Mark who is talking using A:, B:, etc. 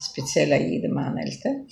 A: speziell an jedem Anhalten.